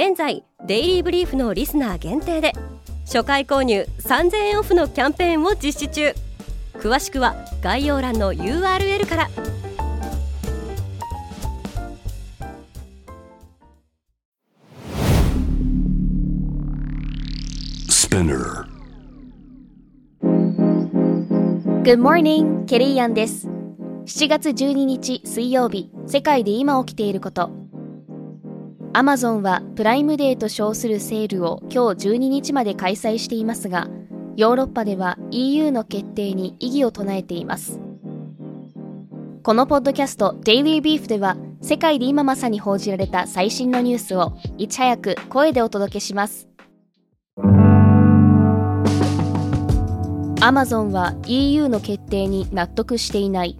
現在デイリーブリーフのリスナー限定で初回購入3000円オフのキャンペーンを実施中。詳しくは概要欄の URL からス p i n n e Good morning, ケリーアンです。7月12日水曜日世界で今起きていることアマゾンはプライムデーと称するセールを今日12日まで開催していますが、ヨーロッパでは EU の決定に異議を唱えています。このポッドキャスト Daily Beef では世界で今まさに報じられた最新のニュースをいち早く声でお届けします。アマゾンは EU の決定に納得していない。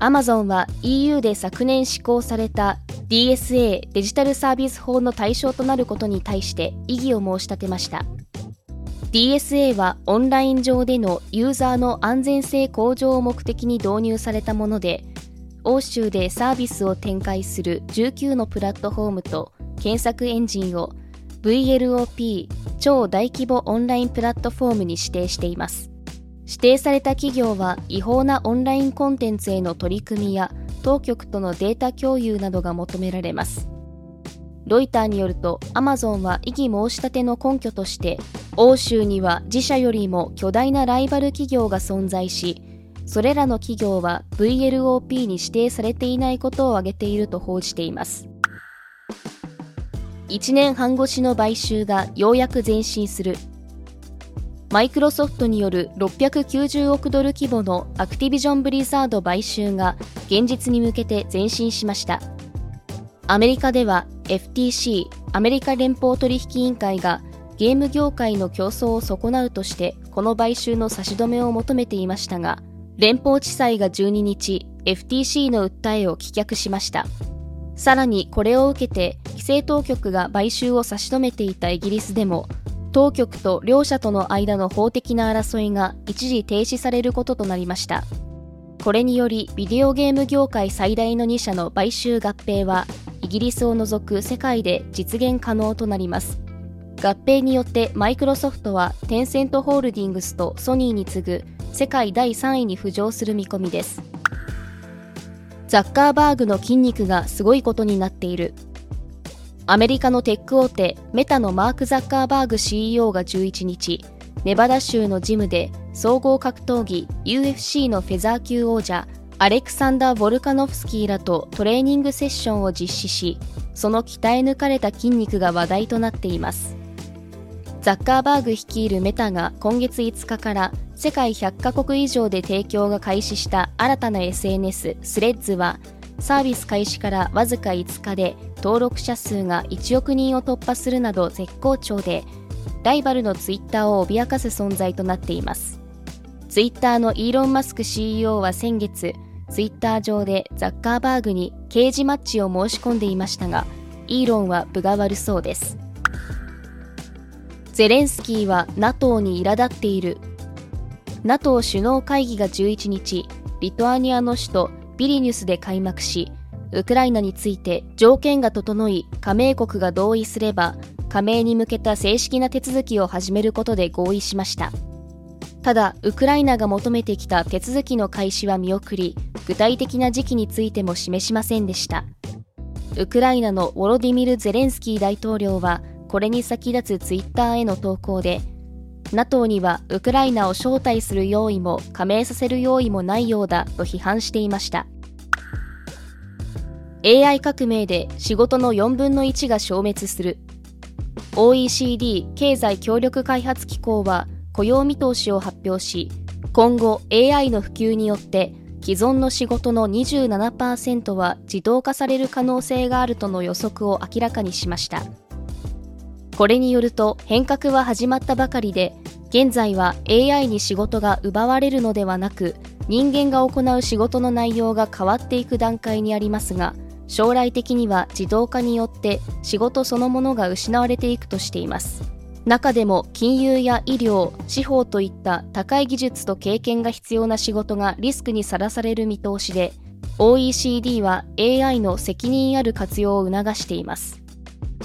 アマゾンは EU で昨年施行された DSA デジタルサービス法の対象となることに対して異議を申し立てました。DSA はオンライン上でのユーザーの安全性向上を目的に導入されたもので欧州でサービスを展開する19のプラットフォームと検索エンジンを VLOP 超大規模オンラインプラットフォームに指定しています。指定された企業は違法なオンラインコンテンツへの取り組みや当局とのデータ共有などが求められます。ロイターによると、アマゾンは異議申し立ての根拠として、欧州には自社よりも巨大なライバル企業が存在し、それらの企業は VLOP に指定されていないことを挙げていると報じています。1年半越しの買収がようやく前進する。マイクロソフトによる690億ドル規模のアクティビジョン・ブリザード買収が現実に向けて前進しました。アメリカでは FTC アメリカ連邦取引委員会がゲーム業界の競争を損なうとしてこの買収の差し止めを求めていましたが連邦地裁が12日 FTC の訴えを棄却しました。さらにこれを受けて規制当局が買収を差し止めていたイギリスでも当局と両者との間の法的な争いが一時停止されることとなりました。これによりビデオゲーム業界最大の2社の買収合併はイギリスを除く世界で実現可能となります。合併によってマイクロソフトはテンセントホールディングスとソニーに次ぐ世界第3位に浮上する見込みです。ザッカーバーグの筋肉がすごいことになっている。アメリカのテック大手メタのマーク・ザッカーバーグ CEO が11日ネバダ州のジムで総合格闘技 UFC のフェザー級王者アレクサンダー・ボルカノフスキーらとトレーニングセッションを実施しその鍛え抜かれた筋肉が話題となっています。ザッカーバーグ率いるメタが今月5日から世界100カ国以上で提供が開始した新たな SNS スレッズはサービス開始からわずか5日で登録者数が1億人を突破するなど絶好調でライバルのツイッターを脅かす存在となっています。ツイッターのイーロン・マスク CEO は先月ツイッター上でザッカーバーグに刑事マッチを申し込んでいましたがイーロンは分が悪そうです。ゼレンスキーは NATO に苛立っている。NATO 首脳会議が11日リトアニアの首都ビリニュスで開幕し、ウクライナについて条件が整い加盟国が同意すれば加盟に向けた正式な手続きを始めることで合意しました。ただウクライナが求めてきた手続きの開始は見送り具体的な時期についても示しませんでした。ウクライナのウォロディミル・ゼレンスキー大統領はこれに先立つツイッターへの投稿で NATO にはウクライナを招待する用意も加盟させる用意もないようだと批判していました。AI 革命で仕事の4分の1が消滅する。OECD 経済協力開発機構は雇用見通しを発表し今後 AI の普及によって既存の仕事の27%は自動化される可能性があるとの予測を明らかにしました。これによると変革は始まったばかりで現在は AI に仕事が奪われるのではなく人間が行う仕事の内容が変わっていく段階にありますが将来的には自動化によって仕事そのものが失われていくとしています。中でも金融や医療司法といった高い技術と経験が必要な仕事がリスクにさらされる見通しで OECD は AI の責任ある活用を促しています。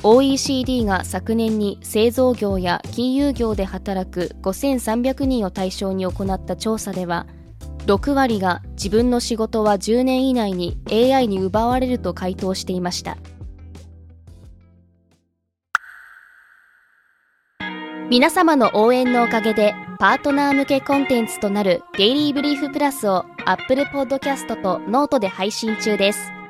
OECD が昨年に製造業や金融業で働く5300人を対象に行った調査では6割が自分の仕事は10年以内に AI に奪われると回答していました皆様の応援のおかげでパートナー向けコンテンツとなるデイリーブリーフプラスを Apple Podcast とノートで配信中です。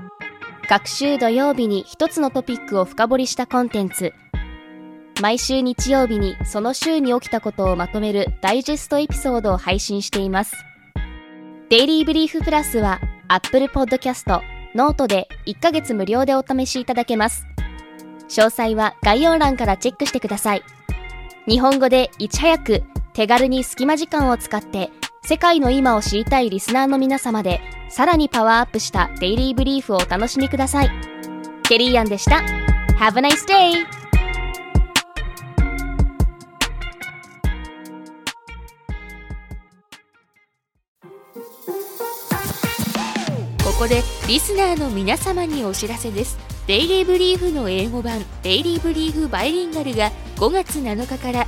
隔週土曜日に一つのトピックを深掘りしたコンテンツ。毎週日曜日にその週に起きたことをまとめるダイジェストエピソードを配信しています。 Daily Brief Plus は Apple Podcast、 note で1ヶ月無料でお試しいただけます。詳細は概要欄からチェックしてください。日本語でいち早く手軽に隙間時間を使って世界の今を知りたいリスナーの皆様でさらにパワーアップした Daily Brief をお楽しみください。ケリーアンでした。Have a nice day! ここでリスナーの皆様にお知らせです。 Daily Brief の英語版 Daily Brief Bilingual が5月7日から